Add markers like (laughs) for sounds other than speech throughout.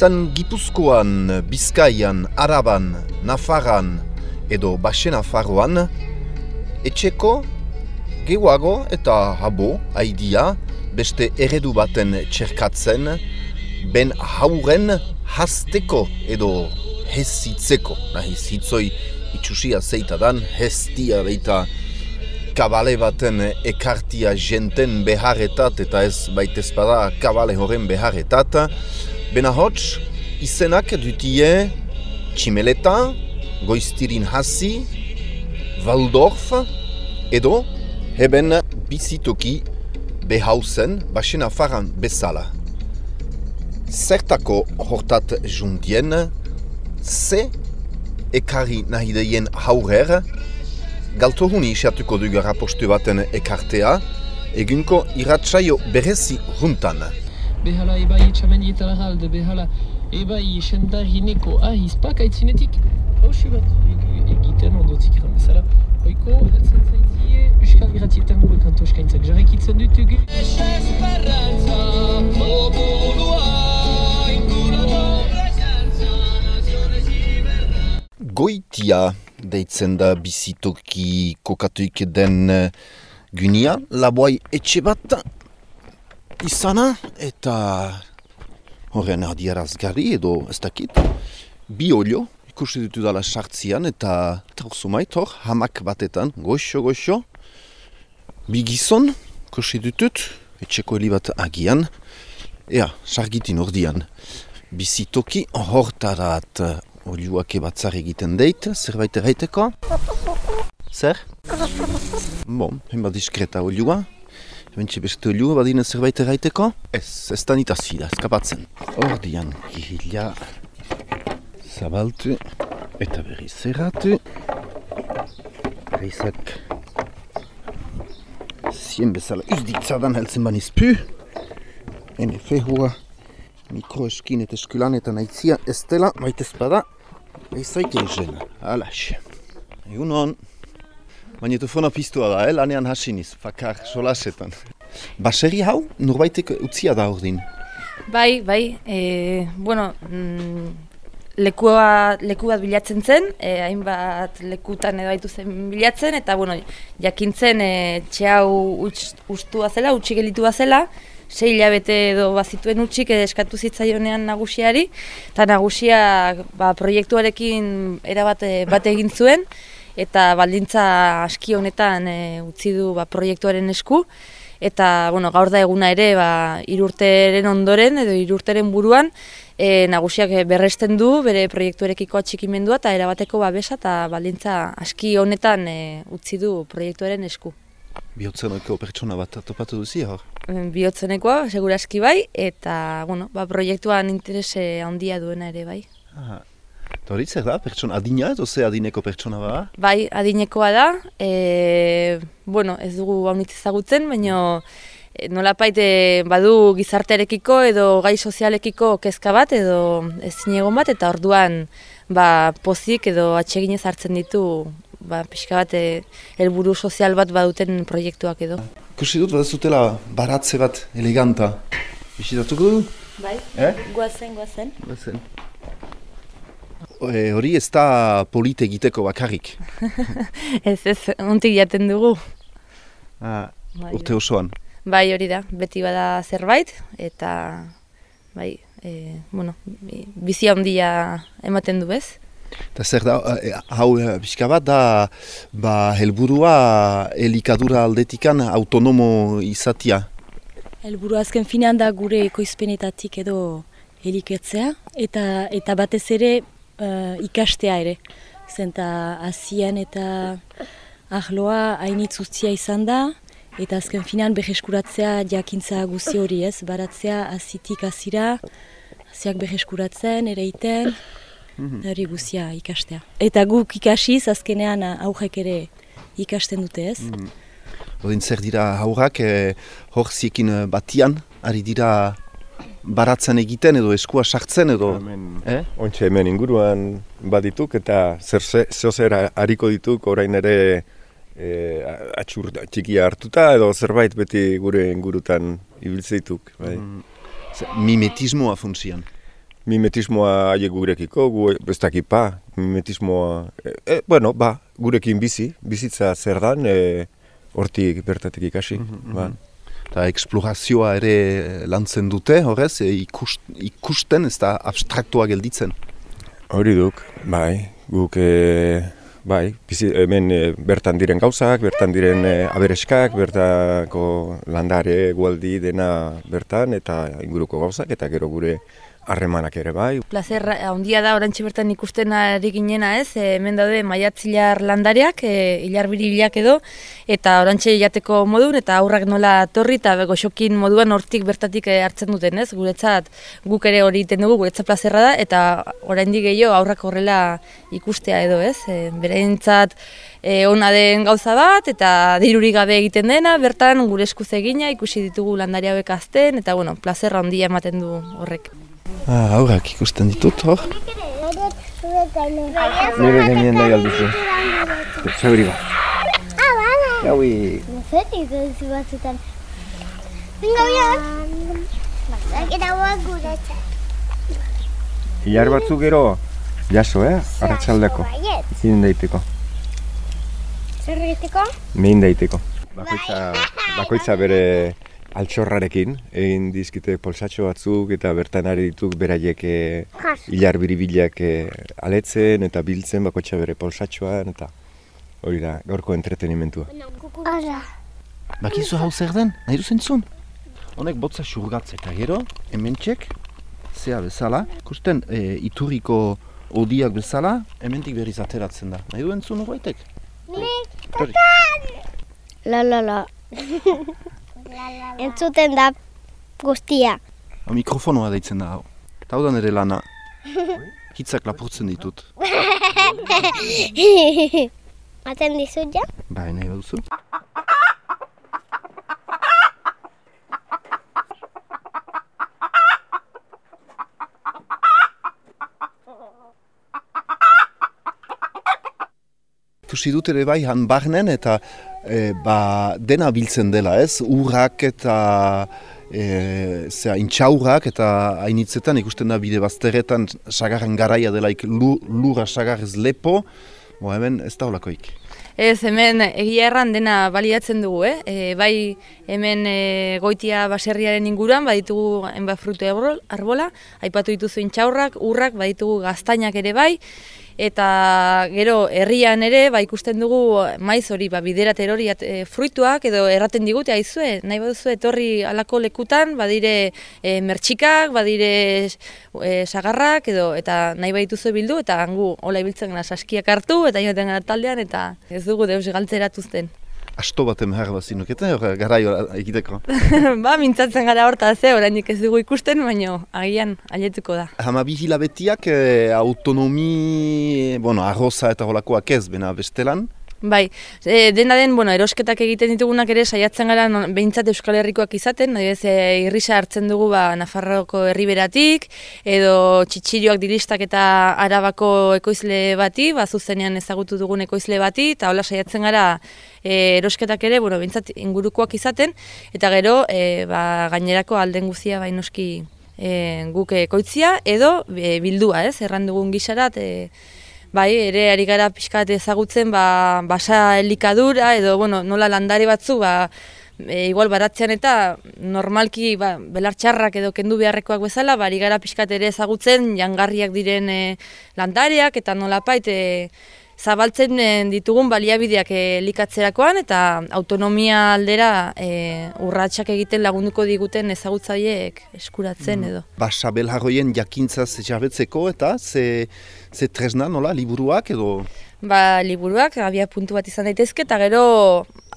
Izan Gipuzkoan, Bizkaian, Araban, Nafaran edo Basen Nafarroan, etxeko gehuago eta habo haidia beste eredu baten txerkatzen, ben hauren hasteko edo hezitzeko. Nahi zitzoi itxusia zeitadan, heztia beita kabale baten ekartia jenten beharretat eta ez baitezpada kabale horren beharretat. Bena hots, izenak dutie Tximeleta, Goiztirin Hasi, Waldorf edo heben bizitoki behauzen basena faran bezala. Zertako hortat jundien, ze ekarri nahi haurer, galtohuni isiatuko dugu rapostu baten ekartea, egunko iratsaio berezi juntan. Behala ebai etxamendietara galde, behala ebai esendagineko ahizpak aitzinetik hausi bat eg- egiten ondotik eran bezala. Hoiko, heltzen zaitie, Euskal Iratietan gure kanto eskaintzak jarraikitzen dutugu. Esperantza, libertà. Goitia deitzen da bizitoki kokatuik den eh, gunia, laboai etxe bat izana eta horren adierazgarri edo ez dakit, bi olio ikusi ditu dala sartzian eta eta osumait hor, hamak batetan, goxo goxo, bi gizon ikusi ditut, etxeko heli bat agian, ea, sargitin ordian, bizitoki hortarat eh, olioak ebatzar egiten deit, zerbait erraiteko? (laughs) Zer? Bon, hema diskreta olioa. Bentsi beste olioa badinen zerbait erraiteko? Ez, ez da nitazi da, eskapatzen. Ordian, gihila, zabaltu, eta berri zerratu. Reizak, zien bezala uzditzadan heltzen baniz pu. Hene fehua, mikroeskin eta eskulanetan aitzia ez dela, baita ezpada, Eizaik egin, alax. Egun hon, magnetofona piztua da, eh? lanean hasiniz, fakar, solasetan. Baseri hau, norbaitek utzia da ordin. Bai, bai, e, bueno, mm, lekua, leku bat bilatzen zen, e, hainbat lekutan edo baitu zen bilatzen, eta bueno, jakintzen e, etxe hau utz, ustua zela, utxi gelitua zela, sei hilabete edo bazituen utxik eskatu zitzaionean nagusiari, eta nagusia ba, proiektuarekin erabat bat egin zuen, eta baldintza aski honetan e, utzi du ba, proiektuaren esku, eta bueno, gaur da eguna ere ba, irurteren ondoren edo irurteren buruan e, nagusiak berresten du bere proiektuarekiko atxikimendua eta erabateko babesa eta baldintza aski honetan e, utzi du proiektuaren esku. Bihotzeneko pertsona bat topatu duzi hor. Bihotzenekoa, seguraski bai, eta bueno, ba, proiektuan interese handia duena ere bai. Aha. Eta hori zer da, pertsona adina edo ze adineko pertsona bada? Bai, adinekoa da, e, bueno, ez dugu haunitz ezagutzen, baina e, nolapait e, badu gizartearekiko edo gai sozialekiko kezka bat edo ezin egon bat, eta orduan ba, pozik edo atseginez hartzen ditu ba, pixka bat e, helburu sozial bat baduten proiektuak edo. Ikusi dut, badazutela baratze bat eleganta. Bisitatuko du? Bai, Eh? guazen, guazen. Bazen. E, hori ez da polite egiteko bakarrik. (laughs) Ez, ez, ontik jaten dugu. Ah, Bai, urte osoan. Bai, hori da, beti bada zerbait, eta bai, e, bueno, bi- bizi handia ematen du ez. Eta zer da, eh, hau pixka bat da, ba, helburua elikadura aldetikan autonomo izatia. Helburu azken finean da gure ekoizpenetatik edo eliketzea eta eta batez ere eh, ikastea ere. Zenta hasian eta ahloa hainitz ustia izan da eta azken finean berreskuratzea jakintza guzi hori ez, baratzea hazitik hasira, hasiak berreskuratzen, ereiten, eta hori guzia ikastea. Eta guk ikasiz azkenean aurrek ere ikasten dute ez. Odin zer dira haurrak, eh, hor eh, batian, ari dira baratzen egiten edo eskua sartzen edo... Hemen, Eh? Ontxe hemen inguruan badituk eta zer zer hariko dituk orain ere e, atxur txikia hartuta edo zerbait beti gure ingurutan ibiltzeituk. Bai. Ze- Mimetismoa funtzian. mimetismoa haiek gurekiko, gu ez dakit pa, mimetismoa, e, e, bueno, ba, gurekin bizi, bizitza zer dan, e, hortik bertatik ikasi. ba. Eta eksplorazioa ere lantzen dute, horrez, e, ikust, ikusten ez da abstraktua gelditzen. Hori duk, bai, guk, e, bai, bizi, hemen e, bertan diren gauzak, bertan diren e, abereskak, bertako landare, gualdi dena bertan, eta inguruko gauzak, eta gero gure harremanak ere bai. Plazer handia da orantxe bertan ikusten ari ginena ez, e, hemen daude maiatzilar landareak, e, hilar biribilak edo, eta orantxe jateko modun, eta aurrak nola torri eta goxokin moduan hortik bertatik e, hartzen duten ez, guretzat guk ere hori egiten dugu, guretzat plazerra da, eta oraindik gehiago aurrak horrela ikustea edo ez, e, bereintzat e, ona den gauza bat, eta dirurik gabe egiten dena, bertan gure eskuz egina, ikusi ditugu landari hauek azten, eta bueno, plazerra handia ematen du horrek. Ah, aurrak ikusten ditut, hor. Nire genien nahi alduzu. Zauri ba. Ah, bada. Jaui. Zetik ez batzutan. Venga, biak. Eta guak guretzat. Ilar batzu gero, jaso, eh? Arratxaldeko. Egin daiteko. Zer egiteko? Mehin daiteko. Bakoitza, (laughs) bakoitza bere altxorrarekin, egin dizkite polsatxo batzuk eta bertan ari dituk beraiek eh, hilar biribilak eh, aletzen eta biltzen bakoitza bere polsatxoan eta hori da, gaurko entretenimentua. Ara. Bakizu hau zer den, nahi duzentzun? Honek botza xurgatze eta gero, hementxek, zea bezala, ikusten e, iturriko odiak bezala, hementik berriz ateratzen da. Nahi duen zuen urbaitek? Etorri. La la la. (laughs) Entzuten da guztia. Hau mikrofonoa deitzen da hau. Da nire lana. Hitzak lapurtzen ditut. (laughs) Maten dizut ja? Bai, nahi baduzu. Ikusi dut ere bai han barnen eta e, ba, dena biltzen dela ez, urrak eta e, zera, intxaurrak eta hainitzetan ikusten da bide bazterretan sagarren garaia delaik lu, lurra sagarrez lepo, bo hemen ez da holakoik. Ez, hemen egia erran dena baliatzen dugu, eh? E, bai hemen e, goitia baserriaren inguruan, baditugu hainbat frutu arbol- arbola, aipatu dituzu intxaurrak, urrak, baditugu gaztainak ere bai, eta gero herrian ere ba, ikusten dugu maiz hori ba, biderat erori at- e, fruituak edo erraten digute aizue, nahi baduzu etorri alako lekutan, badire e, mertxikak, badire e, sagarrak edo eta nahi badituzu bildu eta hangu hola ibiltzen gara saskiak hartu eta joaten gara taldean eta ez dugu deus galtzeratuzten. Asto bat behar hor garaio egiteko. (laughs) ba, mintzatzen gara horta ze, oraindik ez dugu ikusten, baino agian aletuko da. Hamabi hilabetiak eh, autonomi, bueno, arroza eta holakoak ez, bena bestelan. Bai, e, dena den, bueno, erosketak egiten ditugunak ere saiatzen gara behintzat Euskal Herrikoak izaten, adibidez, e, irrisa hartzen dugu ba, Nafarroko herriberatik, edo txitsirioak diristak eta arabako ekoizle bati, ba, zuzenean ezagutu dugun ekoizle bati, eta hola saiatzen gara e, erosketak ere, bueno, behintzat ingurukoak izaten, eta gero, e, ba, gainerako alden guzia bain noski e, guk ekoitzia, edo e, bildua, ez, erran dugun gisarat, e, Bai, ere ari gara pixkat ezagutzen ba, basa elikadura edo bueno, nola landare batzu ba, e, igual baratzean eta normalki ba, belartxarrak edo kendu beharrekoak bezala, ba, ari gara pixkat ere ezagutzen jangarriak diren e, landareak eta nolapait e, zabaltzen e, ditugun baliabideak e, elikatzerakoan eta autonomia aldera e, urratsak egiten lagunduko diguten ezagutzaileek eskuratzen edo. Basa belharroien jakintzaz jabetzeko eta ze, ze tresna nola, liburuak edo... Ba, liburuak, abia puntu bat izan daitezke, eta gero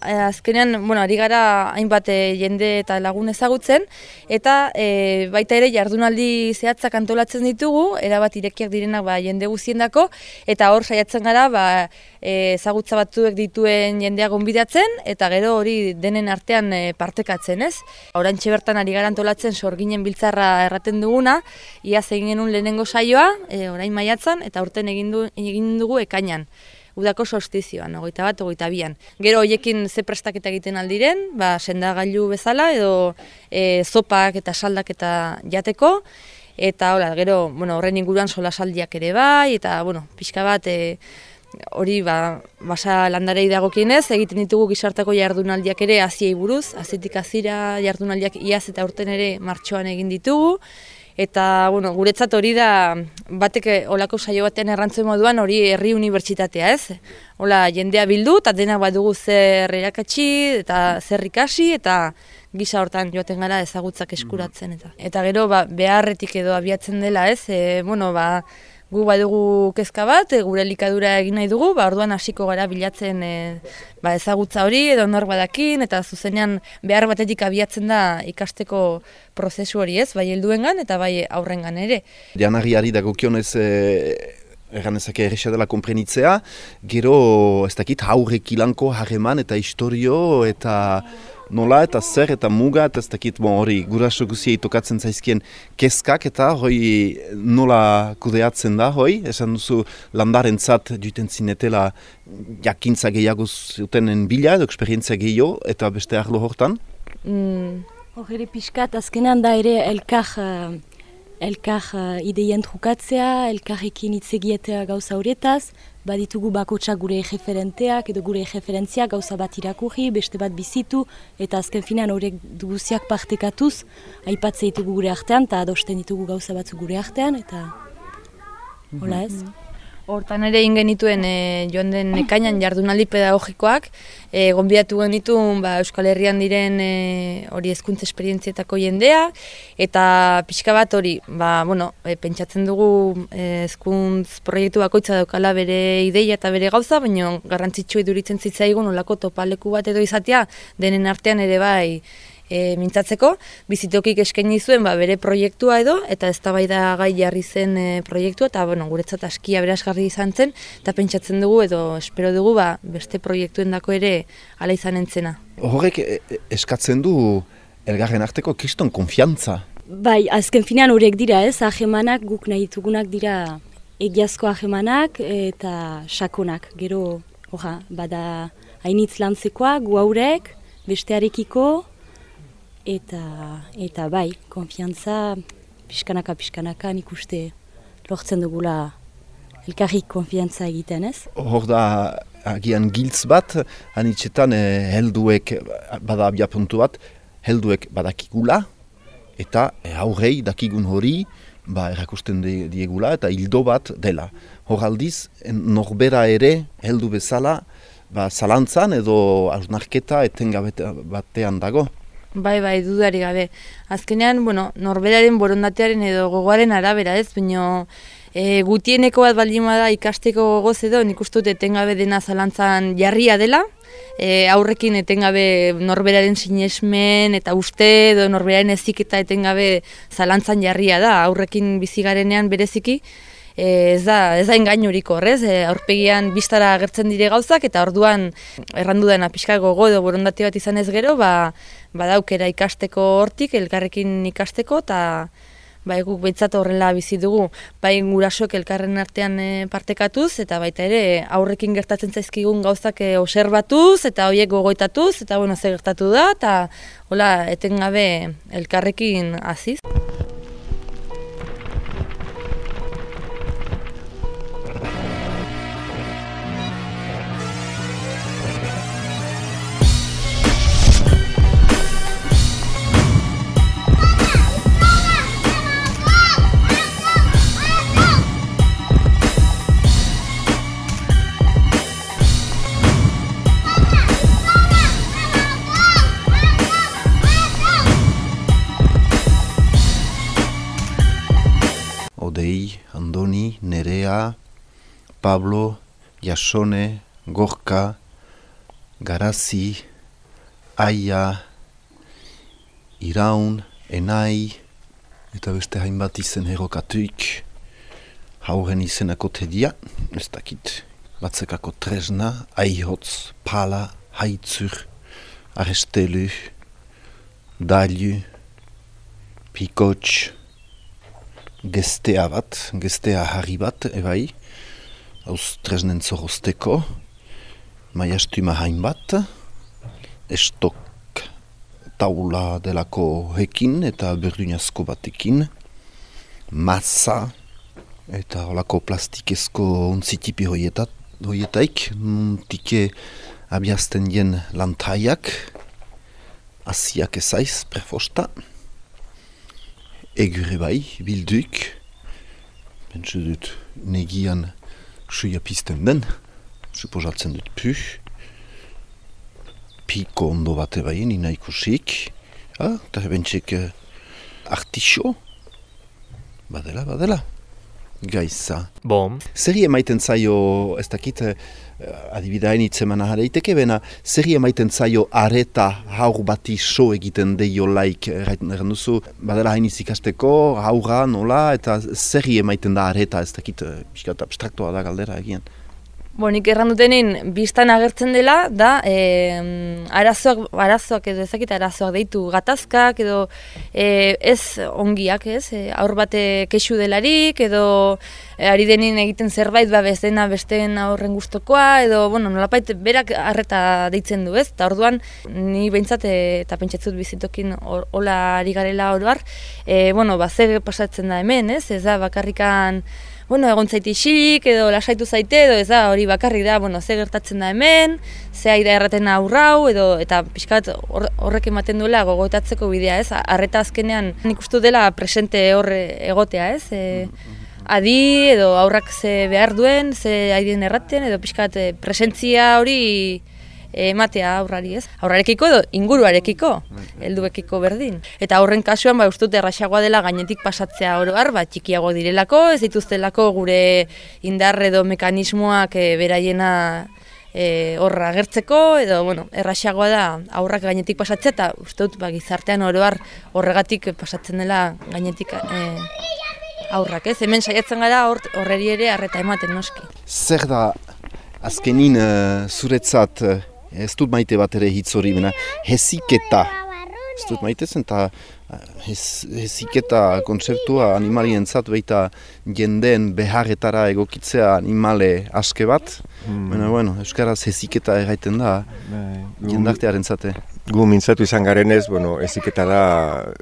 azkenean, bueno, ari gara hainbat eh, jende eta lagun ezagutzen, eta eh, baita ere jardunaldi zehatzak antolatzen ditugu, erabat irekiak direnak ba, jende guztiendako, eta hor saiatzen gara ba, eh, ezagutza batzuek dituen jendea gonbidatzen, eta gero hori denen artean eh, partekatzen, ez? Orantxe bertan ari gara antolatzen sorginen biltzarra erraten duguna, iaz egin genuen lehenengo saioa, eh, orain maiatzan, eta urten egin, du, egin dugu ekainan udako solstizioan, ogeita bat, ogeita bian. Gero hoiekin ze prestaketa egiten aldiren, ba, sendagailu bezala edo e, zopak eta saldak eta jateko, eta hola, gero, bueno, horren inguruan solasaldiak ere bai, eta, bueno, pixka bat, e, hori, ba, basa landarei dagokienez, egiten ditugu gizartako jardunaldiak ere haziei buruz, azitik azira jardunaldiak iaz eta urten ere martxoan egin ditugu, Eta, bueno, guretzat hori da, batek olako saio batean errantzuen moduan hori herri unibertsitatea, ez? Hola, jendea bildu, eta dena badugu zer erakatsi, eta zer ikasi, eta gisa hortan joaten gara ezagutzak eskuratzen. Eta, eta gero, ba, beharretik edo abiatzen dela, ez? E, bueno, ba, gu badugu kezka bat, e, gure likadura egin nahi dugu, ba, orduan hasiko gara bilatzen e, ba, ezagutza hori edo nor badakin, eta zuzenean behar batetik abiatzen da ikasteko prozesu hori ez, bai helduengan eta bai aurrengan ere. Janariari dagokionez e, erran ezake erresa dela konprenitzea, gero ez dakit haurek ilanko harreman eta historio eta nola eta zer eta muga eta ez dakit bon, hori guraso guziei tokatzen zaizkien kezkak eta hoi nola kudeatzen da hoi, esan duzu landaren zat duten zinetela jakintza gehiago zutenen bila edo eksperientzia gehiago eta beste arlo hortan? Mm. Hor pixkat azkenan da ere elkar, uh, elkar uh, ideien trukatzea, elkarrekin itzegietea gauza horretaz, baditugu bakotsak gure referenteak edo gure referentziak gauza bat irakurri, beste bat bizitu, eta azken finan horrek duguziak partekatuz, aipatzea ditugu gure artean, eta adosten ditugu gauza batzu gure artean, eta hola ez. Mhm. Hortan ere ingenituen e, joan den ekainan jardunaldi pedagogikoak, e, gonbidatu genitu ba, Euskal Herrian diren e, hori ezkuntz esperientzietako jendea, eta pixka bat hori, ba, bueno, e, pentsatzen dugu e, ezkuntz proiektu bakoitza daukala bere ideia eta bere gauza, baina garrantzitsu iduritzen zitzaigun olako topaleku bat edo izatea, denen artean ere bai, e, mintzatzeko, bizitokik eskaini zuen ba, bere proiektua edo, eta ez da gai jarri zen e, proiektua, eta bueno, guretzat askia berazgarri izan zen, eta pentsatzen dugu edo espero dugu ba, beste proiektuen dako ere ala izan entzena. Horrek e, e, eskatzen du elgarren arteko kiston konfiantza? Bai, azken finean horiek dira ez, ahemanak guk nahi ditugunak dira egiazko ahemanak eta sakonak, gero, oha, bada hainitz lantzekoa, gu haurek, bestearekiko, eta eta bai, konfiantza pixkanaka pixkanaka nik uste lortzen dugula elkarrik konfiantza egiten ez? Hor da agian giltz bat, anitzetan eh, helduek bada abia puntu bat, helduek badakigula eta eh, aurrei dakigun hori ba, erakusten diegula eta hildo bat dela. Hor aldiz, norbera ere heldu bezala ba, zalantzan edo ausnarketa etengabetean batean dago. Bai, bai, dudari gabe. Azkenean, bueno, norberaren borondatearen edo gogoaren arabera ez, baina e, gutieneko bat baldin da ikasteko gogoz edo, nik uste dut etengabe dena zalantzan jarria dela, e, aurrekin etengabe norberaren sinesmen eta uste edo norberaren ezik eta etengabe zalantzan jarria da, aurrekin bizigarenean bereziki, e, ez da ez da engainuriko, horrez, e, aurpegian bistara agertzen dire gauzak eta orduan errandu dena pixka gogo edo borondate bat izan ez gero, ba badaukera ikasteko hortik elkarrekin ikasteko eta bai guk beitzat horrela bizi dugu. Bai gurasoek elkarren artean e, partekatuz eta baita ere aurrekin gertatzen zaizkigun gauzak e, observatuz eta hoiek gogoitatuz eta bueno ze gertatu da eta hola etengabe elkarrekin hasiz Pablo, Jasone, Gorka, Garazi, Aia, Iraun, Enai, eta beste hainbat izen herokatuik, hauren izenako tedia, ez dakit, batzekako tresna, aihotz, pala, haitzur, arestelu, daliu, pikotx, gestea bat, gestea harri bat, ebai, hauz tresnen zorrozteko, maiastuma hainbat, estok taula delako hekin eta berdunazko batekin, masa eta holako plastikezko untzitipi hoietat, hoietaik, nuntike abiazten dien lantaiak, asiak ezaiz, prefosta, egure bai, bilduk, pentsu dut negian suia pizten den, suposatzen dut pu, piko ondo bate bai, nina ikusik, ah, eta bentsek uh, artixo, badela, badela, gaiza. Bom, Zerri emaiten zaio, ez dakit, eh, adibidain itzeman ahareiteke, bena, zerri emaiten zaio areta haur bati so egiten deio laik, erraiten erran duzu, badela hainiz ikasteko, haurra, nola, eta zerri emaiten da areta, ez dakit, eh, pixkat abstraktoa da galdera egian. Bo, nik erran dutenin, biztan agertzen dela, da, e, arazoak, arazoak edo ezakit arazoak deitu gatazkak, edo e, ez ongiak, ez, e, aur bate kexu delarik, edo e, ari denin egiten zerbait, ba, bez dena besteen aurren gustokoa, edo, bueno, nolapait berak arreta deitzen du, ez, eta orduan, ni behintzat, e, eta pentsatzut bizitokin hor- hola ari garela oroar, e, bueno, ba, zer pasatzen da hemen, ez, ez da, bakarrikan, bueno, egon zaite isilik, edo lasaitu zaite, edo ez da, hori bakarrik da, bueno, ze gertatzen da hemen, ze aida erraten aurrau, edo, eta pixkat hor- horrek ematen duela gogoetatzeko bidea, ez? Arreta azkenean nik uste dela presente horre egotea, ez? E, adi, edo aurrak ze behar duen, ze aidien erraten, edo pixkat e, presentzia hori ematea aurrari, ez? Aurrarekiko edo inguruarekiko, helduekiko berdin. Eta horren kasuan, ba, ustut erraxagoa dela gainetik pasatzea oroar, ba, txikiagoak direlako, ez dituztelako gure indar edo mekanismoak e, beraiena e, horra agertzeko, edo, bueno, erraxagoa da aurrak gainetik pasatzea, eta uste dut, ba, gizartean oroar horregatik pasatzen dela gainetik e, aurrak, ez? Hemen saiatzen gara hor- horreri ere arreta ematen noski. Zer da, azkenin eh, zuretzat, eh, ez dut maite bat ere hitz hori, bena, heziketa, ez dut maite zen, eta eh, hez, heziketa kontzertua animalientzat baita jendeen beharretara egokitzea animale aske bat, Hmm. Baina, bueno, Euskaraz heziketa erraiten da, Bai, jendartearen zate. Gu mintzatu izan garenez, bueno, eziketa da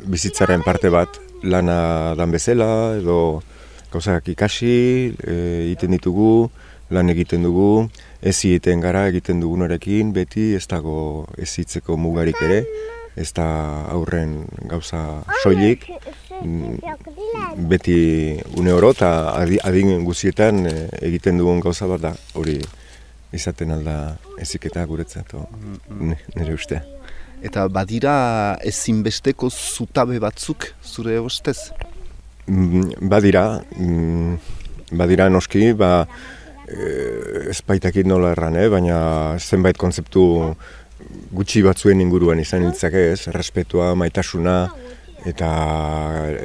bizitzaren parte bat, lana dan bezala, edo gauzak ikasi, e, egiten ditugu, lan egiten dugu, ez egiten gara egiten dugunarekin, beti ez dago ezitzeko mugarik ere, ez da aurren gauza soilik, beti une oro eta adi- adin guzietan e, egiten dugun gauza bat da, hori izaten alda eziketa guretzat, nire ustea. Eta badira ezinbesteko zutabe batzuk zure ustez? Mm, Badira, mm, badira noski, ba, ez baitakit nola erran, eh? baina zenbait kontzeptu gutxi batzuen inguruan izan litzake ez, respetua, maitasuna, eta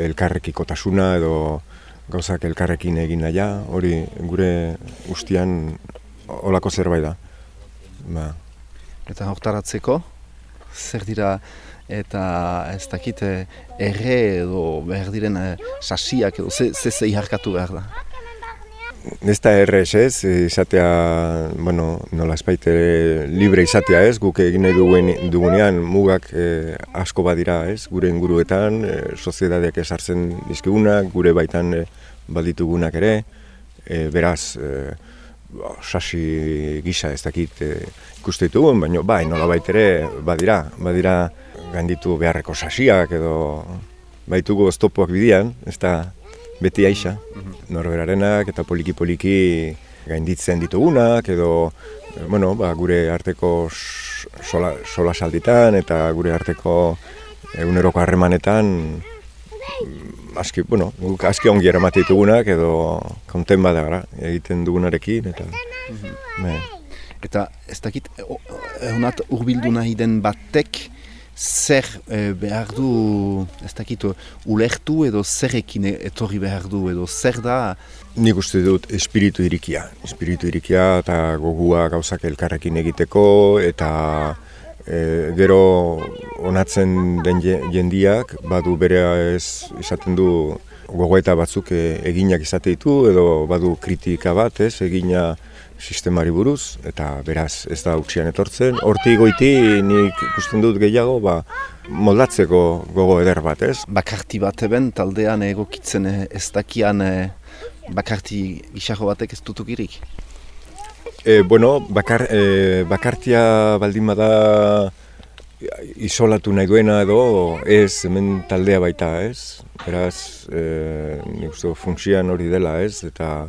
elkarrekikotasuna edo gauzak elkarrekin egin naia, hori gure ustian olako zerbait da. Ba, Eta hortaratzeko, zer dira eta ez dakit eh, erre edo behar diren eh, sasiak edo ze, ze zeiharkatu behar da. Ez da errez ez, izatea, bueno, nola espaite libre izatea ez, guk egin nahi duguen, dugunean mugak eh, asko badira ez, gure inguruetan, eh, soziedadeak esartzen dizkigunak, gure baitan eh, baditugunak ere, eh, beraz, ba, sasi gisa ez dakit eh, ikuste baina bai, nola ere badira, badira ganditu beharreko sasiak edo baitugu oztopoak bidian, ez da beti aixa, norberarenak eta poliki-poliki gainditzen ditugunak edo bueno, ba, gure arteko sola, sola salditan eta gure arteko eguneroko harremanetan mm, aski, bueno, guk aski ongi eramate ditugunak edo konten bada gara egiten dugunarekin eta bai. Eta ez dakit, honat urbildu nahi den batek, zer eh, behar du, ez dakit, ulertu edo zerrekin etorri behar du edo zer da, Nik uste dut espiritu irikia. Espiritu irikia eta gogua gauzak elkarrekin egiteko eta e, gero onatzen den je- jendiak badu bere ez izaten du gogoeta batzuk e, eginak izate ditu edo badu kritika bat ez egina sistemari buruz, eta beraz ez da utxian etortzen. Horti goiti nik ikusten dut gehiago, ba, moldatzeko gogo eder bat, ez? Bakarti bat eben taldean egokitzen eh, ez dakian eh, bakarti gixago batek ez dutukirik. E, bueno, bakar, e, bakartia baldin bada isolatu nahi duena edo ez hemen taldea baita ez. Beraz, e, nik uste funtsian hori dela ez, eta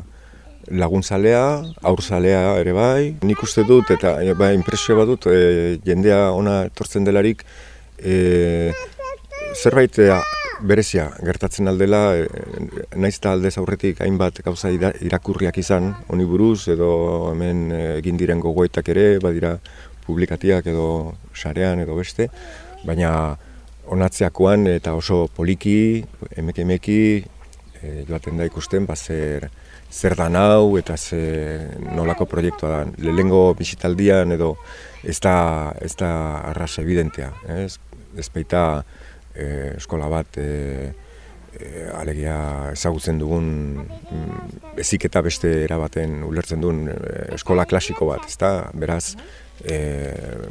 laguntzalea, aurzalea ere bai. Nik uste dut eta e, bai, impresio bat dut e, jendea ona etortzen delarik e, zerbait e, berezia gertatzen aldela, e, naiz eta aldez aurretik hainbat gauza ira- irakurriak izan, honi buruz edo hemen e, egin diren gogoetak ere, badira publikatiak edo sarean edo beste, baina onatzeakoan eta oso poliki, emeki emeki, e, joaten da ikusten, ba zer, dan hau eta ze nolako proiektua da. Lehengo bisitaldian edo ez da, ez da arras evidentea, ez? Ez baita e, eskola bat e, alegia ezagutzen dugun mm, ezik eta beste erabaten ulertzen duen eskola klasiko bat, ezta? Beraz, e,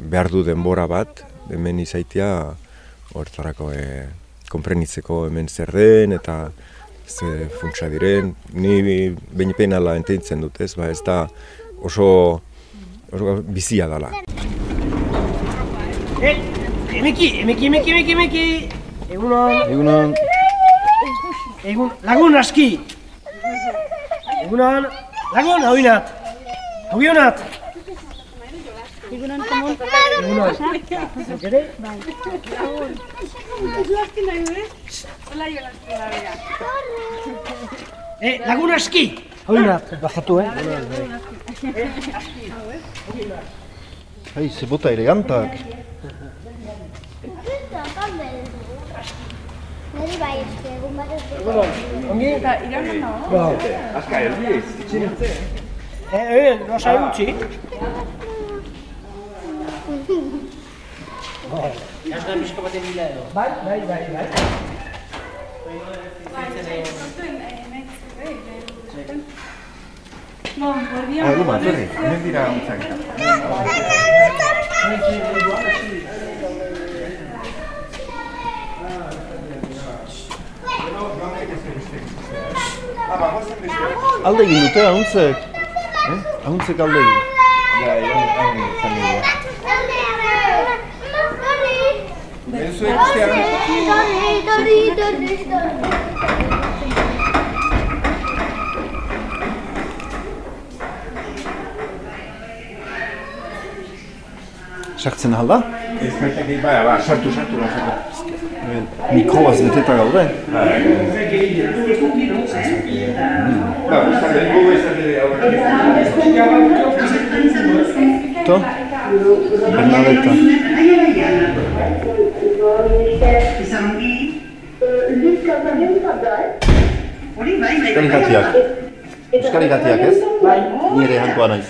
behar du denbora bat, hemen izaitia hortarako e, konprenitzeko hemen zer den eta ze funtsa diren, ni behin penala enteintzen dut, ez, ba ez da oso, oso bizia dela. Eh, emeki, emeki, emeki, emeki, emeki. Egunon, Egunon, egun, lagun aski. Egunon, lagun, hauinat. Hauionat. Egunon, Egunon. Zuk ere? Eh, lagun aski. Hauinat. Bajatu, eh? hai, ze bota elegantak. Neri bai eske, egun bat ez dut. Ongi? Eta iranen nago? Azka, erdi Eh, eh, lasai utzi. Bai, bai, bai, bai. hemen dira ontzak. Alde egin dute, ahuntzek. Eh? Ahuntzek alde egin. Sartzen alda? Ez baitak egin, ba, sartu, sartu, sartu. Mikroaz beteta gaude. Ba, ez da, gogo ez da, To? Bernadetta. Euskal Igatiak. Euskal Igatiak ez? Bai. Ni ere hankoa naiz.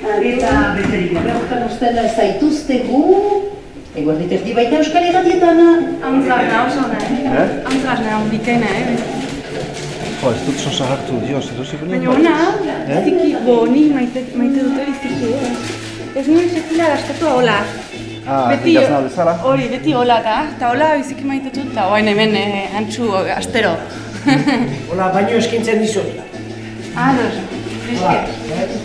Eta besterik gabe hortan usten zaituztegu Eguerdit ez di baita euskal irratietan Amtzarna oso nahi. Eh? Amtzarna hon bikaina, eh? Jo, ez dut sosa hartu, dios, edo zebren. Baina ona, biziki, bo, ni maite, maite dute biziki. Ez nire sekula gastatu hola. Ah, nahi bezala. Hori, beti hola eta, eta hola biziki maite dut, eta oain hemen eh, antxu eh, astero. Hola, baino eskintzen dizut. Ados, esker.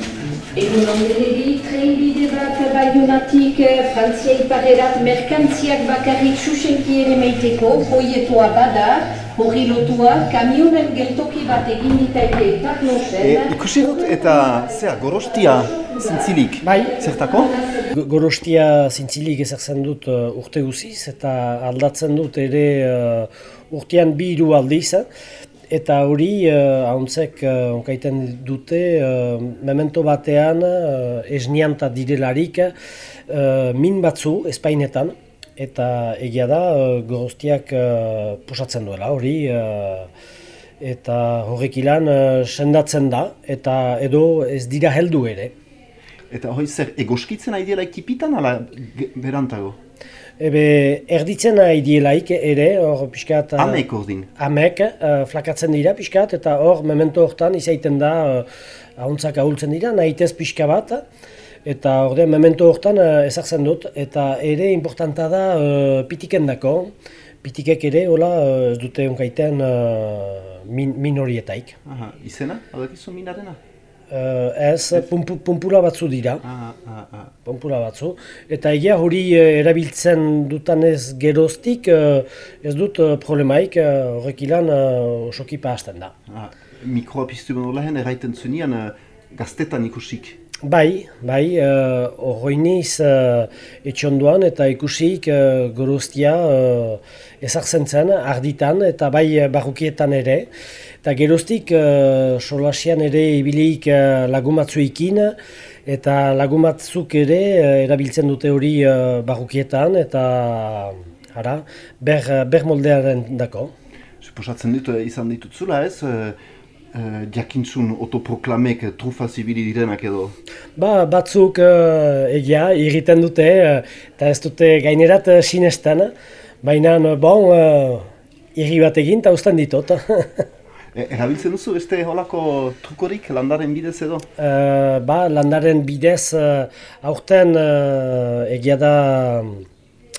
Egun ondelegi, trenbide bat baiunatik Frantzia iparerat merkantziak bakarrik susenkien emaiteko proietoa bada, hori lotua kamionen geltoki bat egin ditaike E, taknosen. ikusi dut eta, zea, gorostia zintzilik. Bai. Zertako? Go- Gorostia zintzilik ezartzen dut uh, urte guziz eta aldatzen dut ere uh, urtean bi hiru aldiz. eh. Eta hori uh, hauntzek uh, onkaiten dute uh, memento batean uh, esnianta direlarik uh, min batzu espainetan. Eta egia da uh, gorostiak uh, posatzen duela hori. uh, eta horrek ilan uh, sendatzen da eta edo ez dira heldu ere. Eta hori zer, egoskitzen ari dira ekipitan, ala berantago? Ebe, erditzen nahi dielaik ere, hor pixkat... uh, Amek ordin. Amek, uh, flakatzen dira pixkat, eta hor, memento hortan izaiten da, uh, ahontzak ahultzen dira, nahitez pixka bat, eta orde, memento hortan uh, ezartzen dut, eta ere importanta da uh, pitiken dako, pitikek ere, hola, ez dute onkaiten uh, min, min horietaik. Aha, izena, adakizu minarena? Uh, ez, pumpu, pumpura batzu dira. Ah, ah, ah. Pompura batzu. Eta egia hori eh, erabiltzen dutanez geroztik eh, ez dut eh, problemaik eh, horrek ilan eh, osoki hasten da. ah. Mikroa piztu erraiten zunean uh, gaztetan ikusik. Bai, bai, uh, horroiniz uh, etxonduan eta ikusik uh, goroztia uh, ezartzen zen arditan eta bai barrukietan ere. Eta geroztik uh, solasian ere ibilik uh, lagumatzuekin eta lagumatzuk ere uh, erabiltzen dute hori uh, barrukietan eta ara, ber, ber moldearen dako. Suposatzen eh, izan ditutzula ez, uh, uh, jakintzun autoproklamek trufa zibili direnak edo. Ba, batzuk uh, egia, irriten dute, uh, eta ez dute gainerat uh, sinesten, baina, bon, uh, irri bat egin eta usten ditut. (laughs) E, erabiltzen duzu beste holako trukorik landaren bidez edo? Uh, ba, landaren bidez, uh, aurten uh, egia da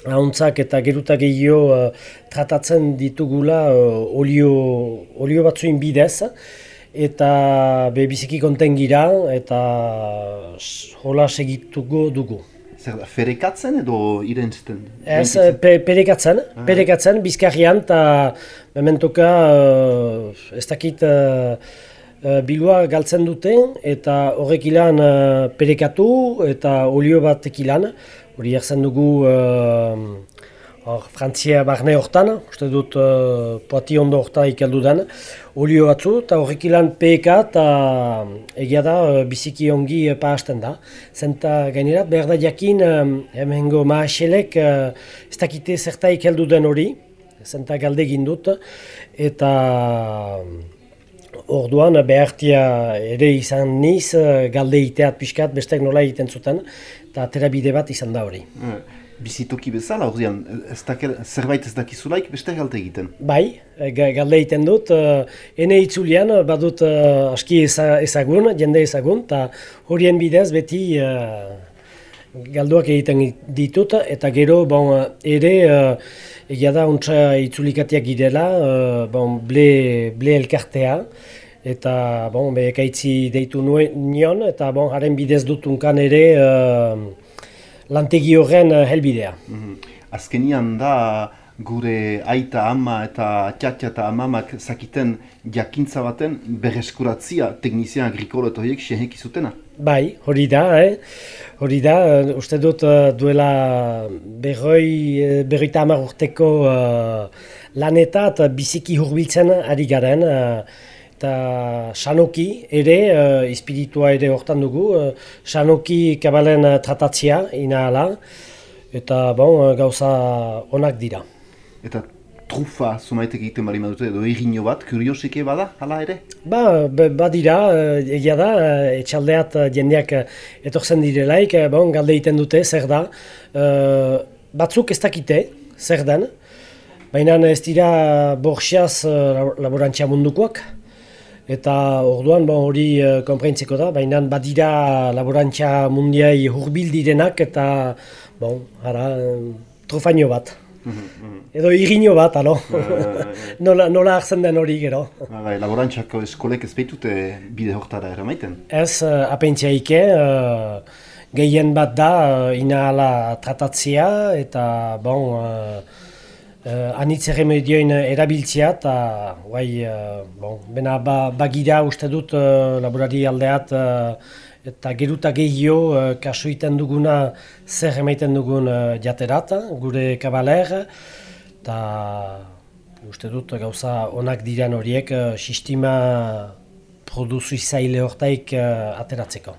ahontzak eta geruta gehiago uh, tratatzen ditugula uh, olio, olio batzuin bidez, eta be biziki konten gira eta hola segituko dugu. Zer da, ferekatzen edo irentzten? Ez, pe, perekatzen, perekatzen, bizkarrian, eta mementoka, uh, ez dakit, uh, bilua galtzen dute, eta horrek ilan uh, perekatu, eta olio bat ilan, hori jartzen dugu, uh, hor, Frantzia barne hortan, uste dut uh, poati ondo horta ikaldu den, olio batzu, eta horrek ilan peka, eta egia da, uh, biziki ongi uh, pahasten da. Zenta gainerat, behar da jakin, um, hemengo maaxelek, uh, ez dakite zertaik heldu den hori, zenta galde dut, eta orduan behartia ere izan niz, uh, galde iteat pixkat, bestek nola egiten zuten, eta atera bide bat izan da hori. Eh, bizitoki bezala, ordean, ez dakel, zerbait ez dakizulaik beste galte egiten. Bai, eh, ga- galde egiten dut, uh, ene itzulian uh, badut uh, aski eza- ezagun, jende ezagun, eta horien bidez beti uh, galduak egiten ditut, eta gero bon, ere uh, egia da ontsa itzulikatiak girela, uh, bon, ble, ble elkartea, eta bon, be, ekaitzi deitu nuen, nion, eta bon, haren bidez dut unkan ere uh, lantegi horren uh, helbidea. Mhm. Azkenian da gure aita ama eta txatxa eta amamak zakiten jakintza baten berreskuratzia teknizia agrikolo eta horiek seheki zutena. Bai, hori da, eh? Hori da, eh, uste dut eh, duela berroi, eh, berroita hamar urteko uh, lanetat biziki hurbiltzen ari garen, eh, eta Sanoki ere, uh, espiritua ere hortan dugu, uh, Sanoki kabalen uh, tratatzia ina ala, eta bon, eh, gauza onak dira. Eta trufa zumaitek egiten bali madute edo egino bat, kuriosike bada, hala ere? Ba, badira, eh, egia da, eh, etxaldeat eh, jendeak eh, etortzen direlaik, eh, bon, galde egiten dute, zer da. Eh, batzuk ez dakite, zer den, baina ez dira borxiaz eh, lab- laborantzia mundukoak. Eta orduan bon, hori uh, konpreintzeko da, baina badira laborantzia mundiai hurbil direnak eta bon, ara, eh, trofaino bat. Edo irino bat, alo. (laughs) nola, nola hartzen den hori gero. Ba, bai, laborantxako eskolek ez baitute bide hortara eramaiten. Ez, uh, apentziaike, uh, gehien bat da, uh, inahala tratatzea eta, bon, uh, uh, anitz erremedioin erabiltzea eta, guai, uh, bon, bena ba, bagira uste dut uh, laborari aldeat uh, eta geruta gehiago uh, kasu iten duguna zer emaiten dugun uh, jaterat, gure kabaler, eta uste dut gauza onak diran horiek uh, sistema produzizaile hortaik uh, ateratzeko.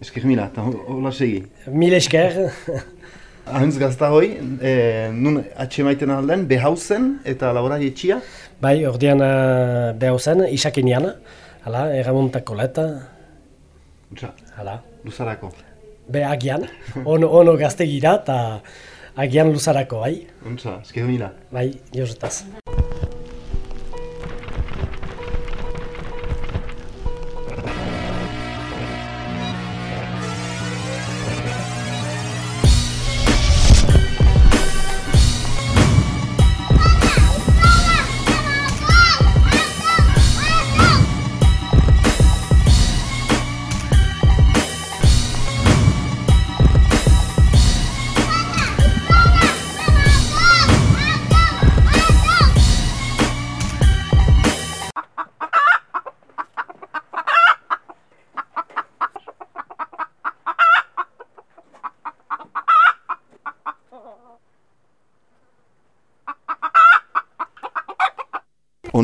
Esker mila, eta ho- hola segi. Mil esker, (laughs) Ahantz gazta hoi, e, nun atxe maiten alden, behauzen eta laborari etxia. bai, ordean uh, behau zen, isakenian, hala, erramontako leta, Utsa, hala, luzarako. be agian, (laughs) ono, ono gazte gira, eta agian luzarako, bai? Untza, ezke mila. Bai, josetaz.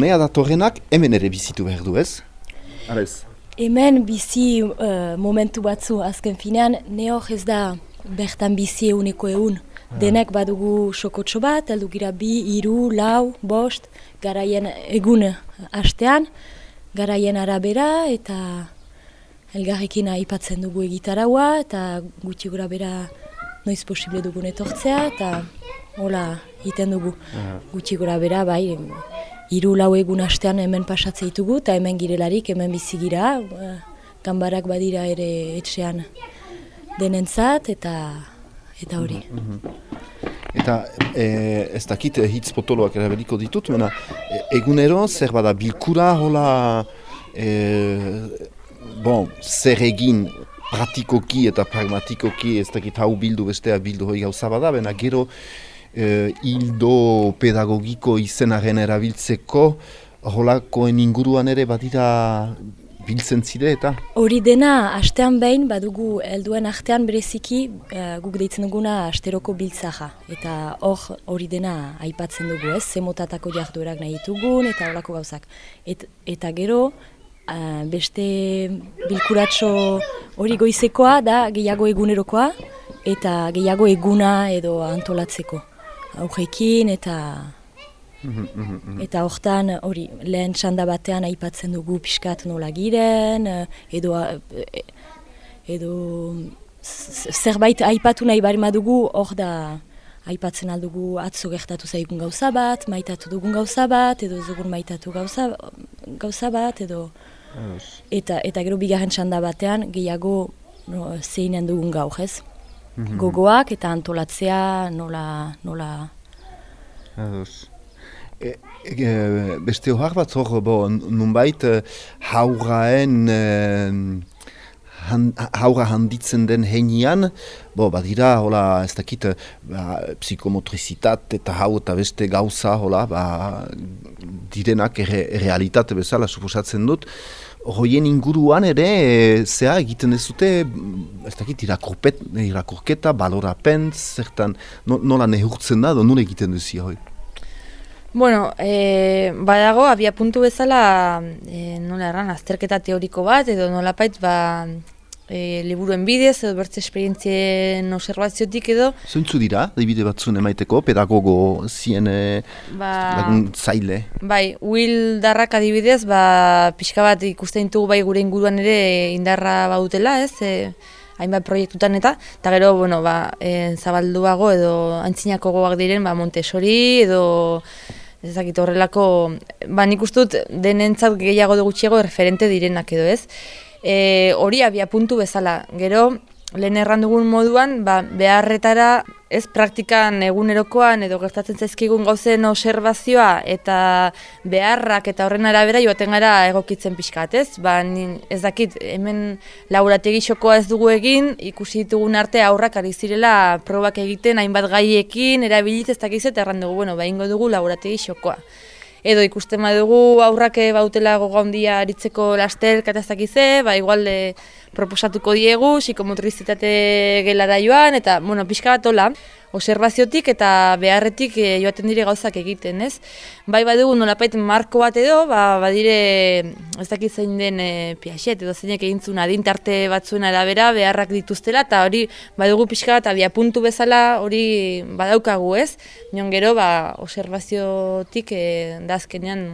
Honea datorrenak hemen ere bizitu behar du ez? Arez. Hemen bizi uh, momentu batzu azken finean, neok ez da bertan bizi euneko eun. Denek badugu sokotxo bat, heldu gira bi, hiru, lau, bost, garaien egun hastean, garaien arabera eta elgarrekin aipatzen dugu egitaraua eta gutxi gura bera noiz posible dugun etortzea eta hola egiten dugu gutxi gura bera bai hiru lau egun hastean hemen pasatzea ditugu eta hemen girelarik hemen bizi gira eh, ganbarak badira ere etxean denentzat eta eta hori. Eta e, ez dakit eh, hitz potoloak erabeliko ditut, mena, e, egunero zer bada bilkura hola e, bon, zer egin praktikoki eta pragmatikoki ez dakit hau bildu bestea bildu hoi gauza bada, bena gero e, hildo pedagogiko izenaren erabiltzeko holakoen inguruan ere badira biltzen zide eta Hori dena, astean behin, badugu helduen artean bereziki uh, guk deitzen duguna asteroko biltzaja. Eta hor hori dena aipatzen dugu ez, zemotatako jarduerak nahi ditugun eta horako gauzak. Et, eta gero, uh, beste bilkuratxo hori goizekoa da gehiago egunerokoa eta gehiago eguna edo antolatzeko. Aurrekin eta Eta hortan hori lehen txanda batean aipatzen dugu pixkat nola giren, eh, edo, eh, edo zerbait aipatu nahi bari dugu hor da aipatzen aldugu atzo gertatu zaigun gauza bat, maitatu dugun gauza bat, edo ez dugun maitatu gauza, gauza bat, edo... Eta, eta gero bigarren txanda batean gehiago no, zeinen dugun gaur ez. Gogoak eta antolatzea nola, nola Ados. E, e, beste ohar bat hor, bo, nunbait eh, hauraen eh, han, haura handitzen den heinean, bo, badira, hola, ez dakit, eh, ba, psikomotrizitat eta hau eta beste gauza, hola, ba, direnak erre, realitate bezala suposatzen dut, Hoien inguruan ere, e, zea egiten ez dute, ez dakit, irakurpet, irakurketa, balorapen, zertan, no, nola nehurtzen da, nola egiten duzi hoi? Bueno, e, badago, abia puntu bezala, e, nola erran, azterketa teoriko bat, edo nolapait, ba, e, liburuen bidez, edo bertze esperientzien observaziotik edo, Zointzu dira, dibide batzun emaiteko, pedagogo zien e, ba, lagun zaile. bai, Will darrak adibidez, ba, pixka bat ikusten ditugu bai gure inguruan ere indarra badutela, ez, e, hainbat proiektutan eta, eta gero, bueno, ba, e, zabalduago edo antzinako gogoak diren, ba, Montessori edo ez dakit horrelako, ba, nik uste dut denentzat gehiago edo gutxiago referente direnak edo ez. E, hori abia puntu bezala, gero, lehen erran dugun moduan, ba, beharretara ez praktikan egunerokoan edo gertatzen zaizkigun gauzen observazioa eta beharrak eta horren arabera joaten gara egokitzen pixkat, ez? Ba, ni- ez dakit, hemen laurategi xokoa ez dugu egin, ikusi ditugun arte aurrak ari zirela probak egiten hainbat gaiekin, erabiliz ez dakiz eta erran dugu, bueno, ba, ingo dugu laurategi xokoa edo ikusten badugu aurrak eh, bautela gogo handia aritzeko ez dakize, ba igual eh, proposatuko diegu, psikomotrizitate gelara joan, eta, bueno, pixka bat hola, observaziotik eta beharretik eh, joaten dire gauzak egiten, ez? Bai badugu nolapait marko bat edo, ba, badire, ez dakit zein den e, Piaget edo zeinek egintzun adintarte batzuen arabera beharrak dituztela, eta hori badugu pixka bat abia puntu bezala hori badaukagu, ez? Nion gero, ba, observaziotik e, da azkenean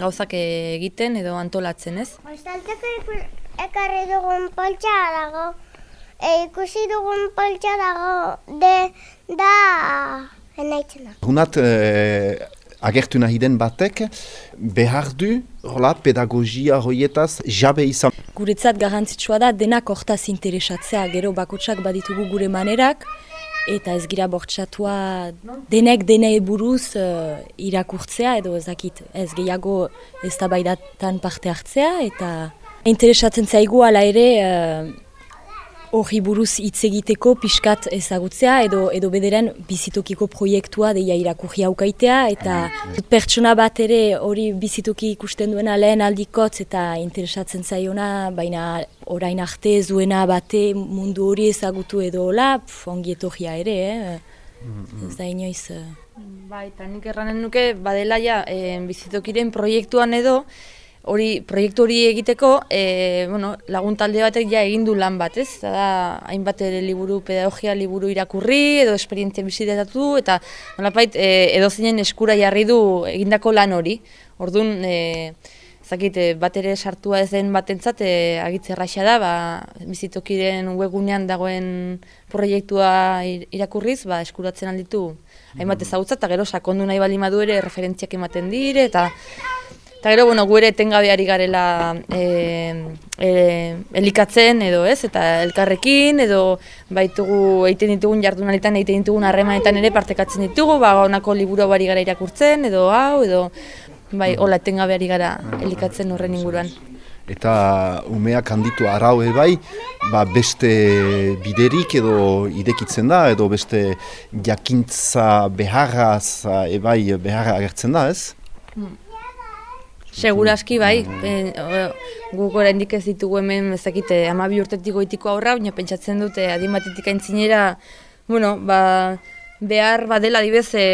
gauzak egiten edo antolatzen, ez? Ostalteko ekarri dugun poltsa dago e, ikusi dugun poltsa dago, de, da, enaitzena. Hunat, eh, agertu nahi den batek, behar du, hola, pedagogia hoietaz, jabe izan. Guretzat garrantzitsua da denak hortaz interesatzea, gero bakotsak baditugu gure manerak, eta ez gira bortxatua denek dene buruz uh, irakurtzea edo ezakit ez gehiago ez parte hartzea eta interesatzen zaigu ala ere uh, hori buruz hitz egiteko pixkat ezagutzea edo edo bederen bizitokiko proiektua deia irakurri haukaitea eta pertsona bat ere hori bizitoki ikusten duena lehen aldikotz eta interesatzen zaiona baina orain arte zuena bate mundu hori ezagutu edo hola ongi etorria ere eh? Ez da inoiz. Bai, eta nik erranen nuke badela ja eh, bizitokiren proiektuan edo hori proiektu hori egiteko e, bueno, lagun talde batek ja egin du lan bat, ez? Da hainbat ere liburu pedagogia liburu irakurri edo esperientzia bizitatu eta nolapait e, edo zeinen eskura jarri du egindako lan hori. Orduan, e, zakit, e, bat ere sartua ez den batentzat e, agitze erraixa da, ba, bizitokiren webunean dagoen proiektua irakurriz, ba, eskuratzen alditu hainbat ezagutza eta gero sakondu nahi bali madu ere referentziak ematen dire eta Eta gero, bueno, gure etengabeari garela e, e, elikatzen edo ez, eta elkarrekin, edo baitugu egiten ditugun jardunaletan, egiten ditugun harremanetan ere partekatzen ditugu, ba, onako liburu bari gara irakurtzen, edo hau, edo bai, hola etengabeari gara elikatzen horren inguruan. Eta umeak handitu arau bai, ba beste biderik edo idekitzen da, edo beste jakintza beharraz ebai beharra agertzen da, ez? Hmm. Seguraski bai, e, guk oraindik ez ditugu hemen ezakite ama bi urtetik goitiko aurra, baina pentsatzen dute adimatetik aintzinera, bueno, ba, behar badela dibez e,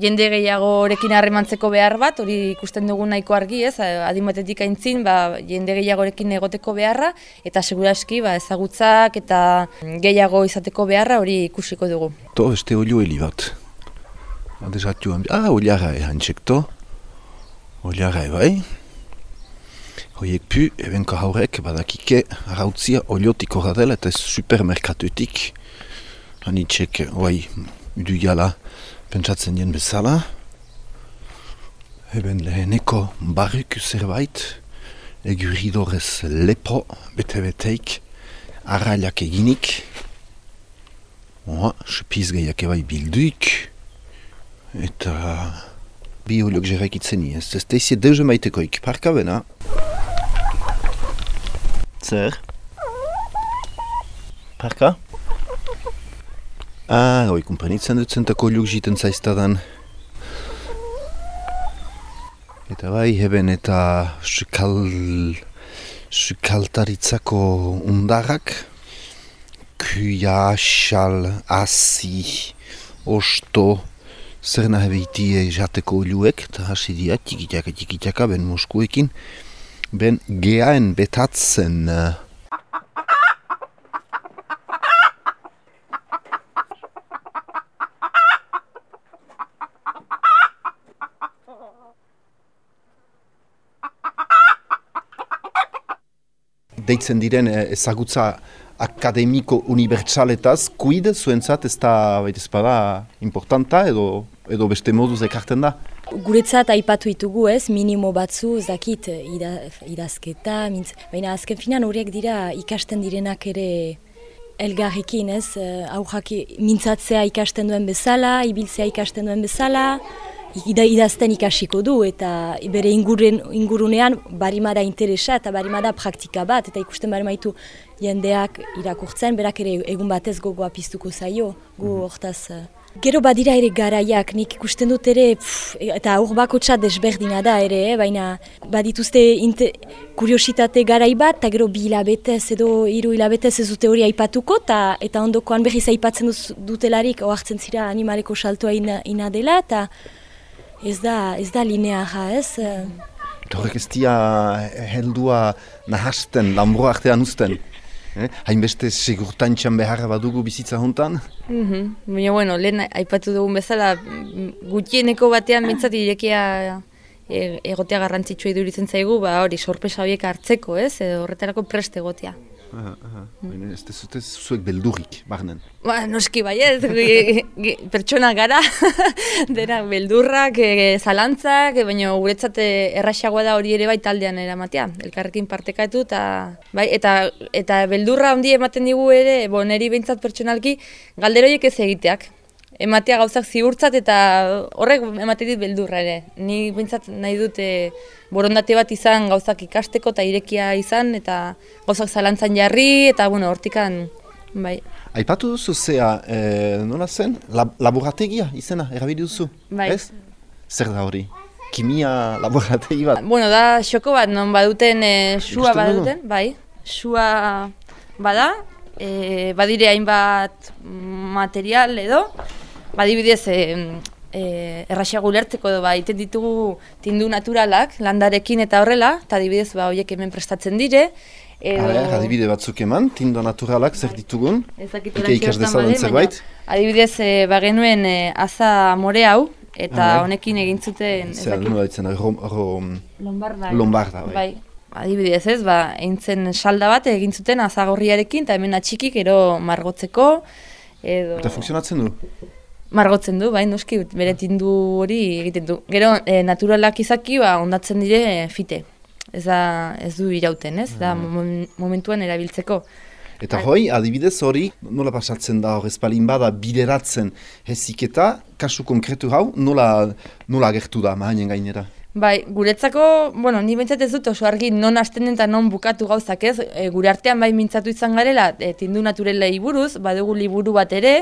jende gehiago harremantzeko behar bat, hori ikusten dugu nahiko argi ez, adimatetik aintzin, ba, jende gehiago egoteko beharra, eta seguraski ba, ezagutzak eta gehiago izateko beharra hori ikusiko dugu. To, este olio heli bat. Ah, oliara ehan txekto. Oliara bai. Hoiek pu, ebenko haurek badakike arautzia oliotiko dela eta supermerkatuetik. Hanitxek, oai, udu gala pentsatzen dien bezala. Eben leheneko barruk zerbait, eguridorez lepo, bete-beteik, arrailak eginik. Oa, sepiz gehiak ebai bilduik. Eta bi horiok jeraikitzen ez. Ez da izi deuze maitekoik, parka bena. Zer? Parka? Ah, hoi kumpanitzen dut zentako horiok jiten zaiztadan. Eta bai, heben eta sukal... sukaltaritzako undarrak. Kuia, xal, asi, osto, zer nahi behitie jateko uluek, eta hasi dira, tikitaka, tikitaka, ben Moskuekin, ben geaen betatzen. Deitzen diren eh, ezagutza akademiko unibertsaletaz, kuid zuentzat ez da baita importanta edo edo beste moduz ekarten da? Guretzat aipatu ditugu ez, minimo batzu, zakit, ida, idazketa, mintz, baina azken finan horiek dira ikasten direnak ere elgarrekin ez, eh, aurrak mintzatzea ikasten duen bezala, ibiltzea ikasten duen bezala, ida, idazten ikasiko du eta bere inguren, ingurunean barimada interesa eta barimada praktika bat eta ikusten barimaitu jendeak irakurtzen, berak ere egun batez gogoa piztuko zaio, gu mhm. hortaz... Gero badira ere garaiak, nik ikusten dut ere, eta hor bako desberdina da ere, eh, baina badituzte kuriositate garai bat, eta gero bi hilabetez edo hiru hilabetez ez dute hori aipatuko, ta, eta ondokoan berriz aipatzen dutelarik, oartzen zira animaleko saltoa ina, ina dela, eta ez da, ez da lineara, ez? Horrek ez dia heldua nahasten, lambro artean usten. Eh? Hainbeste segurtantxan beharra badugu bizitza hontan? Mm -hmm. Baina, bueno, lehen aipatu dugun bezala, gutieneko batean bintzat irekia egotea garrantzitsua iduritzen zaigu, ba hori sorpresa horiek hartzeko, ez? Horretarako preste egotea. Aha, aha. Baina Ez dezute zuek beldurrik, barnen. Ba, noski bai ge- (laughs) pertsona gara, (laughs) dena beldurrak, e, zalantzak, e, baina guretzat e, erraxagoa da hori ere bai taldean eramatea, elkarrekin partekatu, eta, bai, eta, eta beldurra handi ematen digu ere, bo, neri behintzat pertsonalki, galderoiek ez egiteak. Ematea gauzak ziurtzat eta horrek ematen dit beldurra ere. Ni behintzat nahi dute borondate bat izan gauzak ikasteko eta irekia izan eta gauzak zalantzan jarri eta bueno, hortikan bai. Aipatu duzu zea, e, nola zen? Lab laborategia izena, erabili duzu, Bai. ez? Zer da hori? Kimia laborategi bat? Bueno, da xoko bat non baduten e, sua Ikusten dugu. baduten, bai. Sua bada, e, badire hainbat material edo, badibidez e, e, erraxago ulertzeko edo ba, iten ditugu tindu naturalak, landarekin eta horrela, eta adibidez ba, horiek hemen prestatzen dire, edo... A ber, adibide batzuk eman, tindo naturalak zer ditugun? Oraintxe ikas dezadan zerbait? Adibidez, e, bagenuen e, aza more hau, eta Ah, bai. honekin egin zuten... Zer, nola ditzen, rom, rom, Lombarda. Lombarda, bai. bai. Adibidez ez, ba, eintzen salda bat egin zuten azagorriarekin, eta hemen atxikik ero margotzeko, edo... Eta funtzionatzen du? Margotzen du, bai, noski, bere tindu hori egiten du. Gero, e, naturalak izaki, ba, ondatzen dire e, fite. Ez da, ez du irauten, ez? Da, mom- momentuan erabiltzeko. Eta hoi, adibidez hori, nola pasatzen da hor ezpalin bada bideratzen heziketa, kasu konkretu hau, nola, nola agertu da mahainen gainera? Bai, guretzako, bueno, ni behintzat ez dut oso argi non hasten eta non bukatu gauzak ez, e, gure artean bai mintzatu izan garela e, tindu naturelei buruz, badugu liburu bat ere,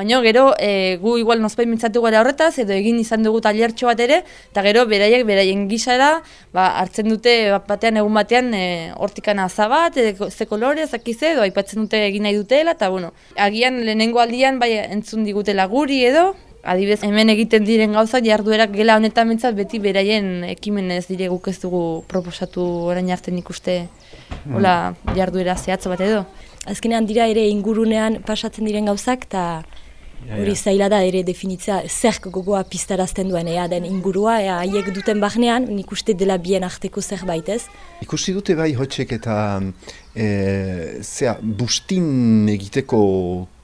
baina gero e, gu igual nozpai mintzatu gara horretaz, edo egin izan dugu talertxo bat ere, eta gero beraiek beraien gisara, ba, hartzen dute bat batean egun batean e, hortikan aza bat, e, ze kolore, zakize, edo aipatzen dute egin nahi dutela, eta bueno, agian lehenengo aldian bai entzun digutela guri edo, Adibidez, hemen egiten diren gauzak jarduerak gela honetan bintzat beti beraien ekimenez dire guk ez dugu proposatu orain arte nik uste hola jarduera zehatz bat edo. Azkenean dira ere ingurunean pasatzen diren gauzak, eta hori zaila da ere definitzea zerk gogoa piztarazten duen, ea den ingurua, ea haiek duten barnean, nik uste dela bien arteko zerbait ez. Ikusi dute bai hotxek eta e, zea, bustin egiteko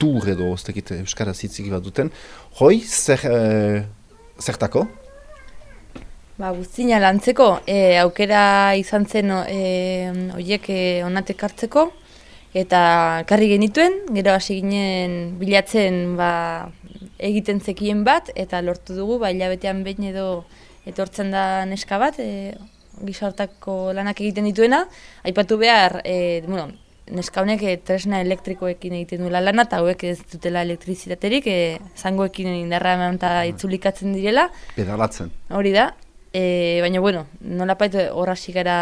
tur edo, ez dakit euskaraz hitziki bat duten, hoi, zer, e, zertako? Ba, guztina lantzeko, e, aukera izan zen e, oiek e, onatek hartzeko, eta karri genituen, gero hasi ginen bilatzen ba, egiten zekien bat, eta lortu dugu, ba, hilabetean behin edo etortzen da neska bat, e, gisa hortako lanak egiten dituena, aipatu behar, e, bueno, neska honek e, tresna elektrikoekin egiten duela lana, eta hauek ez dutela elektrizitaterik, e, zangoekin indarra eman eta itzulikatzen direla, Pedalatzen. Hori da, e, baina bueno, nolapait hor hasi gara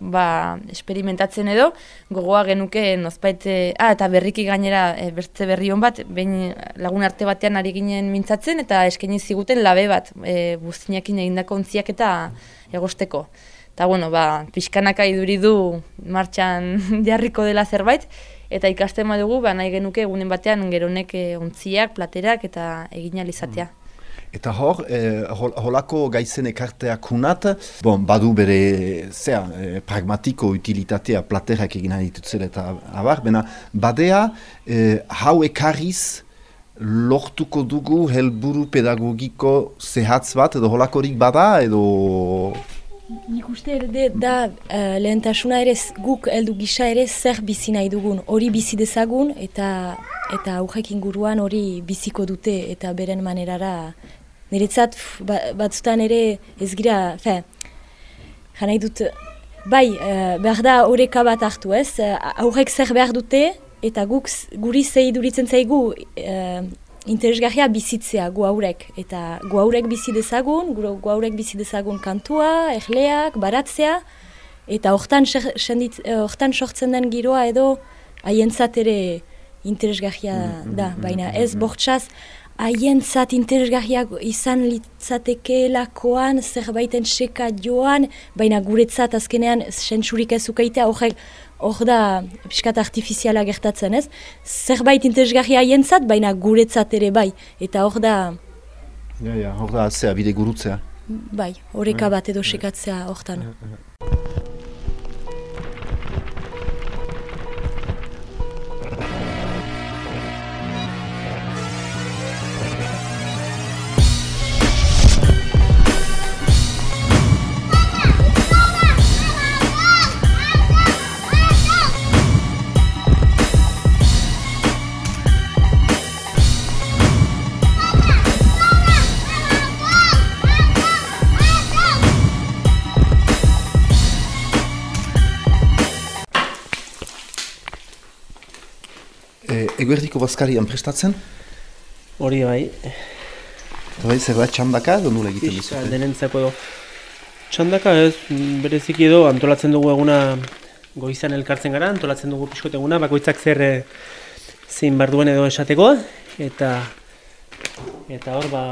ba, esperimentatzen edo, gogoa genuke nozbait, e, ah, eta berriki gainera e, bertze berri hon bat, behin lagun arte batean ari ginen mintzatzen, eta eskaini ziguten labe bat, e, buztinakin egindako ontziak eta egosteko. Eta bueno, ba, pixkanaka iduri du martxan (laughs) jarriko dela zerbait, eta ikasten badugu, ba, nahi genuke egunen batean geronek ontziak, platerak eta egin alizatea. Eta hor, eh, hol- holako gaizen ekarteak hunat, bon, badu bere, zea, eh, pragmatiko utilitatea platerak egin nahi ditutzela eta abar, bena, badea, eh, hau ekarriz, lortuko dugu helburu pedagogiko zehatz bat, edo holakorik bada, edo... Nik uste ere da uh, lehentasuna ere guk heldu gisa ere zer bizi nahi dugun, hori bizi dezagun eta eta aurrek inguruan hori biziko dute eta beren manerara niretzat pf, ba, batzutan ere ez gira, fe, janai dut, bai, uh, behar da horeka bat hartu ez, uh, aurrek zer behar dute eta guk guri zei duritzen zaigu uh, interesgarria bizitzea gu haurek. Eta gu haurek bizi dezagun, gu, haurek bizi dezagun kantua, erleak, baratzea, eta hortan, sendit- eh, hortan sortzen den giroa edo haientzat ere interesgarria da, baina ez bortxaz haientzat interesgarria izan litzatekeelakoan zerbaiten seka joan, baina guretzat azkenean sentsurik ez ukaitea horrek hor da pixkat artifiziala gertatzen ez, zerbait interesgarria haientzat, baina guretzat ere bai, eta hor da, Ja, ja, hor da, zea, bide gurutzea. bai, horeka bat edo sekatzea hortan. Eguerdiko bazkarian prestatzen? Hori bai. Eta bai, zer da txandaka edo nula egiten duzute? denentzako edo. Txandaka ez, bereziki edo antolatzen dugu eguna goizan elkartzen gara, antolatzen dugu pixkot eguna, bakoitzak zer eh, zein bar duen edo esateko, eta eta hor, ba,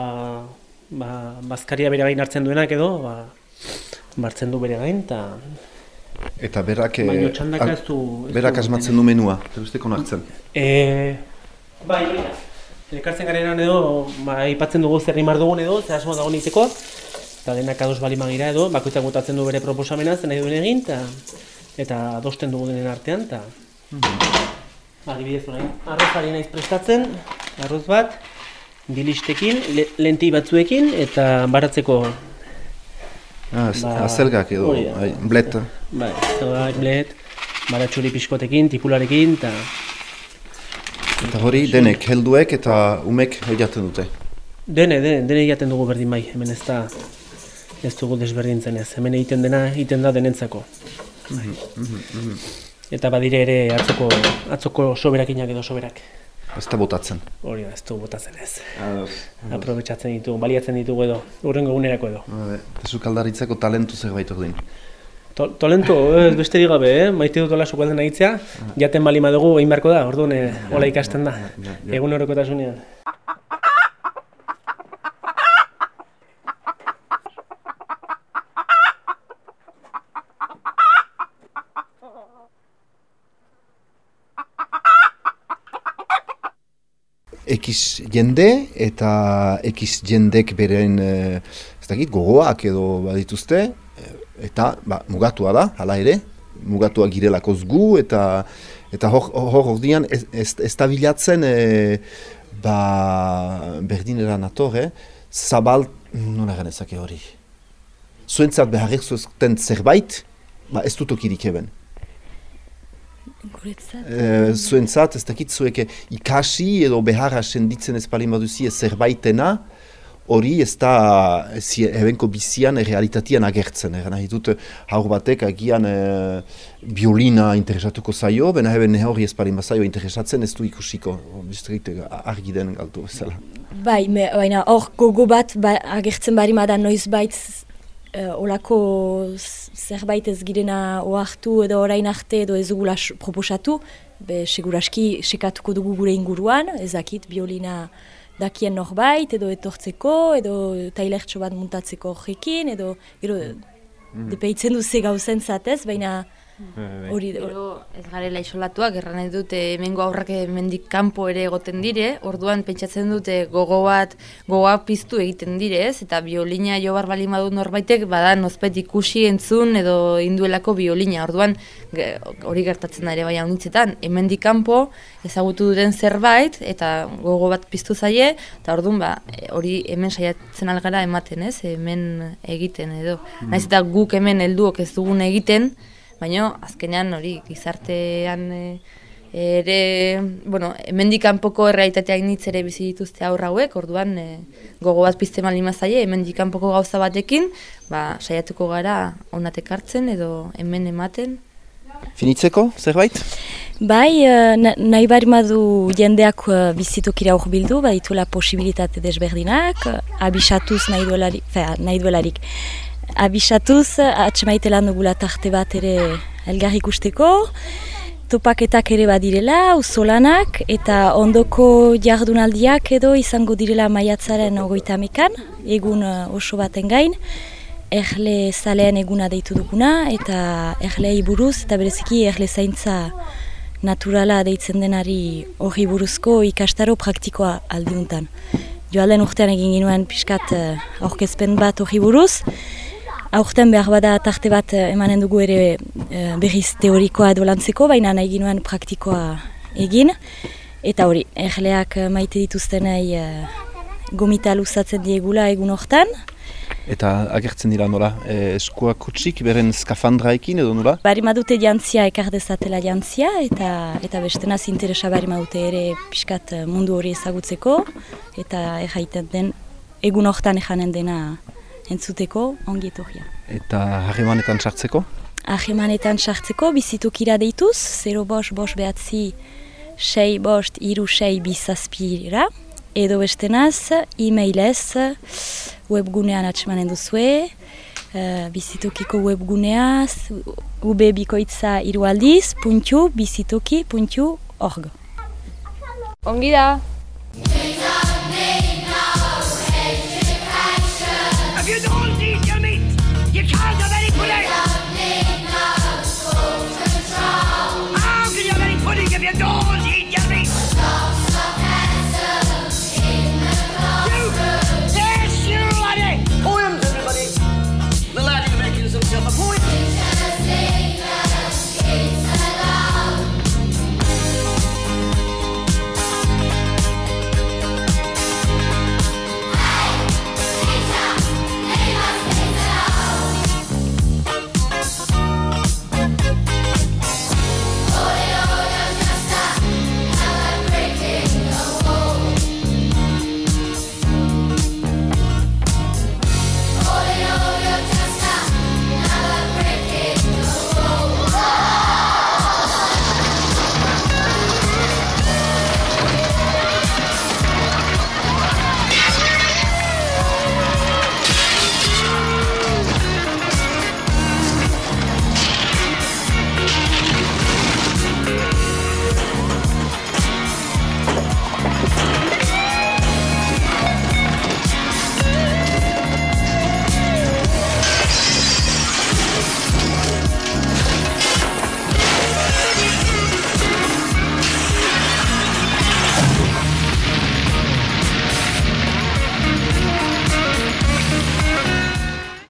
ba, bazkaria bere gain hartzen duenak edo, ba, bartzen du bere gain, eta Eta berak, eh, Baina txandaka ez du- berak asmatzen du menua, eta besteko nartzen. E, bai, hori da. Elkartzen garenan edo, ba, aipatzen dugu zer rimar dugun edo, zer asmo dago niteko, eta denak ados bali magira edo, bakoitzak botatzen du bere proposamena, zen nahi duen egin, eta, eta adosten dugu denen artean, eta... Adibidez, orain, arrozari naiz prestatzen, arroz bat, bilistekin, le, lenti batzuekin, eta baratzeko Ah, Ba, azelgak edo, bai, blet. Bai, zelgak, blet, baratxuri pixkotekin, tipularekin, eta Eta hori denek, helduek eta umek jaten dute. Dene, dene, dene egiten dugu berdin bai, hemen ez da, ez dugu desberdintzen ez, hemen egiten dena egiten da denentzako. Bai. Eta badire ere atzoko, atzoko soberakinak edo soberak. Ez da botatzen. Hori da, ez dugu botatzen ez. Aprobetsatzen ditugu, baliatzen ditugu edo, urrengo egunerako edo. Eta sukaldaritzako talentu zerbait ordin. To, tolento, ez besterik gabe, eh? maite dut hola sukalden agitzea, jaten bali madugu egin beharko da, orduan eh, hola ikasten da, egun horokotasunean. Ekiz jende eta ekiz jendek beren eh, ez dakit, gogoak edo badituzte eh, eta ba, mugatua da, hala ere, mugatua girelakoz gu eta eta hor hor ordian ez, ez, ez bilatzen eh, ba, berdinera nator, eh? zabal, nola ganezake hori. Zuentzat beharrik zuzten zerbait, ba, ez dut okirik eben. Guretzat. Eh, zuentzat, ez dakit zuek ikasi edo beharra senditzen ez palin baduzie zerbaitena, hori ez da ebenko bizian realitatean agertzen. Egan nahi dut haur batek agian eh, biolina interesatuko zaio, bena eben hori ez palin bazaio interesatzen ez du ikusiko. Biztrik argi den galtu bezala. Bai, baina hor gogo bat ba, agertzen bari da noiz bait uh, olako zerbait ez girena ohartu edo orain arte edo ez dugula proposatu, be seguraski sekatuko dugu gure inguruan, ezakit biolina dakien norbait edo etortzeko edo tailertxo bat muntatzeko horrekin edo gero depeitzen du ze gauzen zatez, baina hori Gero ez garela isolatuak, erran nahi dute hemengo aurrak hemendik kanpo ere egoten dire, orduan pentsatzen dute gogo bat, gogoa piztu egiten dire, ez? Eta biolina jo bar bali madu norbaitek, bada nozpet ikusi entzun edo induelako biolina. Orduan hori gertatzen da ere bai haunitzetan, hemendik kanpo ezagutu duten zerbait eta gogo bat piztu zaie, eta orduan ba, hori hemen saiatzen algara ematen, ez? Hemen egiten edo. Naiz eta guk hemen helduok ez dugun egiten, Baina, azkenean hori gizartean e, ere, bueno, hemendik kanpoko errealitateak nitz ere bizi dituzte aurra hauek, orduan e, gogo bat pizte malima zaie, hemendik kanpoko gauza batekin, ba, saiatuko gara onatek hartzen edo hemen ematen. Finitzeko, zerbait? Bai, eh, na- nahi bari madu jendeak bizitokira hor bildu, badituela posibilitate desberdinak, abisatuz nahi duelarik, fea, nahi duelarik. Abisatuz, atxemaite lan dugula tarte bat ere elgar ikusteko, topaketak ere badirela, uzolanak, eta ondoko jardunaldiak edo izango direla maiatzaren ogoita amekan, egun eh, oso baten gain, erle zalean eguna deitu duguna, eta erlei buruz, eta bereziki erle zaintza naturala deitzen denari hori buruzko ikastaro praktikoa aldiuntan. Joalden urtean egin ginuen pixkat eh, aurkezpen bat hori buruz, aurten behar bada tarte bat eh, emanen dugu ere eh, berriz teorikoa edo lantzeko, baina nahi ginuen praktikoa egin. Eta hori, erleak eh, maite dituztenei gomita luzatzen diegula egun hortan, Eta agertzen dira nola, e, eskuak kutsik beren skafandraekin edo nola? Bari madute jantzia ekar dezatela jantzia eta eta bestenaz interesa bari madute ere pixkat mundu hori ezagutzeko eta erraiten den egun hortan ejanen dena entzuteko ongi etorria. Eta harremanetan sartzeko? Ahemanetan sartzeko bizitokira deituz, 0 bos bos behatzi sei bost iru sei bizazpira, edo bestenaz, e-mailez webgunean atxemanen duzue, uh, bizitokiko webguneaz, ubebikoitza irualdiz, puntu, bizitoki, puntu, org. Ongi da!